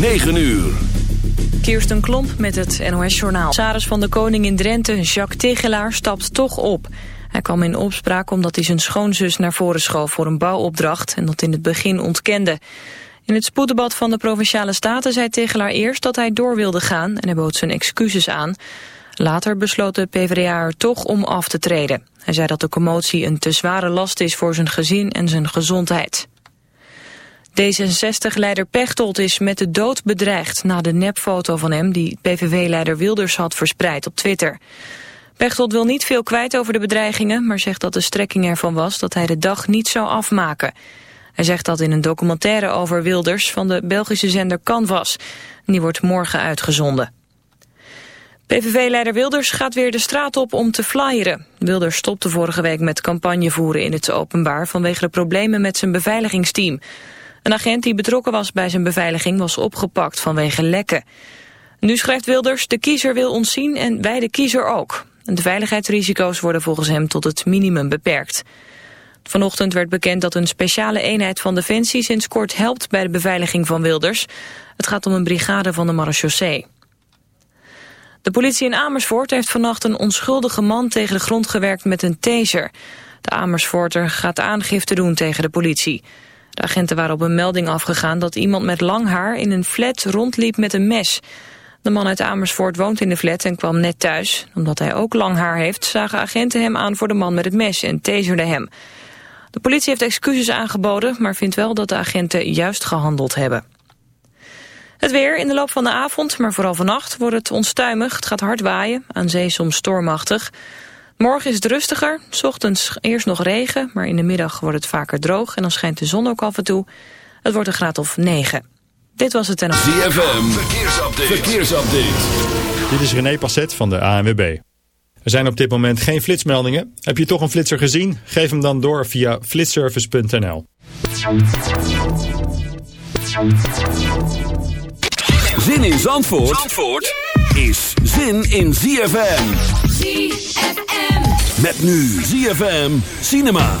9 uur. Kirsten Klomp met het NOS-journaal. Saris van de Koning in Drenthe, Jacques Tegelaar, stapt toch op. Hij kwam in opspraak omdat hij zijn schoonzus naar voren schoof voor een bouwopdracht... en dat in het begin ontkende. In het spoeddebat van de Provinciale Staten zei Tegelaar eerst dat hij door wilde gaan... en hij bood zijn excuses aan. Later besloot de PvdA er toch om af te treden. Hij zei dat de commotie een te zware last is voor zijn gezin en zijn gezondheid. D66-leider Pechtold is met de dood bedreigd na de nepfoto van hem die PVV-leider Wilders had verspreid op Twitter. Pechtold wil niet veel kwijt over de bedreigingen, maar zegt dat de strekking ervan was dat hij de dag niet zou afmaken. Hij zegt dat in een documentaire over Wilders van de Belgische zender Canvas. Die wordt morgen uitgezonden. PVV-leider Wilders gaat weer de straat op om te flyeren. Wilders stopte vorige week met campagne voeren in het openbaar vanwege de problemen met zijn beveiligingsteam. Een agent die betrokken was bij zijn beveiliging was opgepakt vanwege lekken. Nu schrijft Wilders, de kiezer wil ons zien en wij de kiezer ook. De veiligheidsrisico's worden volgens hem tot het minimum beperkt. Vanochtend werd bekend dat een speciale eenheid van Defensie sinds kort helpt bij de beveiliging van Wilders. Het gaat om een brigade van de marechaussee. De politie in Amersfoort heeft vannacht een onschuldige man tegen de grond gewerkt met een taser. De Amersfoorter gaat aangifte doen tegen de politie. De agenten waren op een melding afgegaan dat iemand met lang haar in een flat rondliep met een mes. De man uit Amersfoort woont in de flat en kwam net thuis. Omdat hij ook lang haar heeft, zagen agenten hem aan voor de man met het mes en taserden hem. De politie heeft excuses aangeboden, maar vindt wel dat de agenten juist gehandeld hebben. Het weer in de loop van de avond, maar vooral vannacht, wordt het onstuimig. Het gaat hard waaien, aan zee soms stormachtig. Morgen is het rustiger, s ochtends eerst nog regen, maar in de middag wordt het vaker droog en dan schijnt de zon ook af en toe. Het wordt een graad of 9. Dit was het en ZFM, verkeersupdate. verkeersupdate. Dit is René Passet van de ANWB. Er zijn op dit moment geen flitsmeldingen. Heb je toch een flitser gezien? Geef hem dan door via flitservice.nl. Zin in Zandvoort, Zandvoort is zin in ZFM. ZFM. Met nu ZFM Cinema.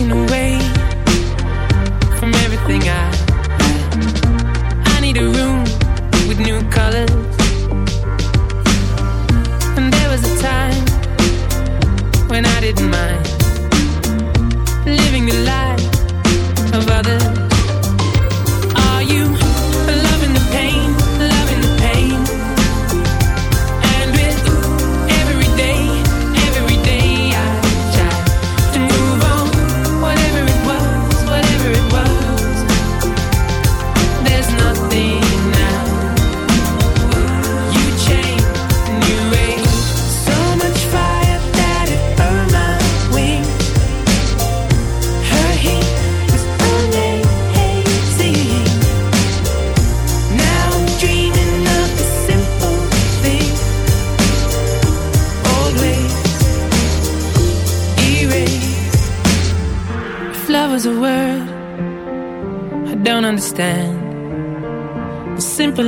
away from everything I had. I need a room with new colors. And there was a time when I didn't mind.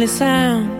finally sound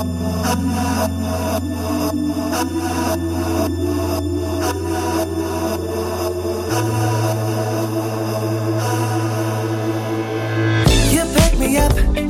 You pick me up.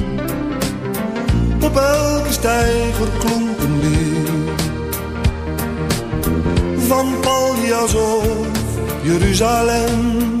Op elke steiger klonk een lied. Van Paljas Jeruzalem.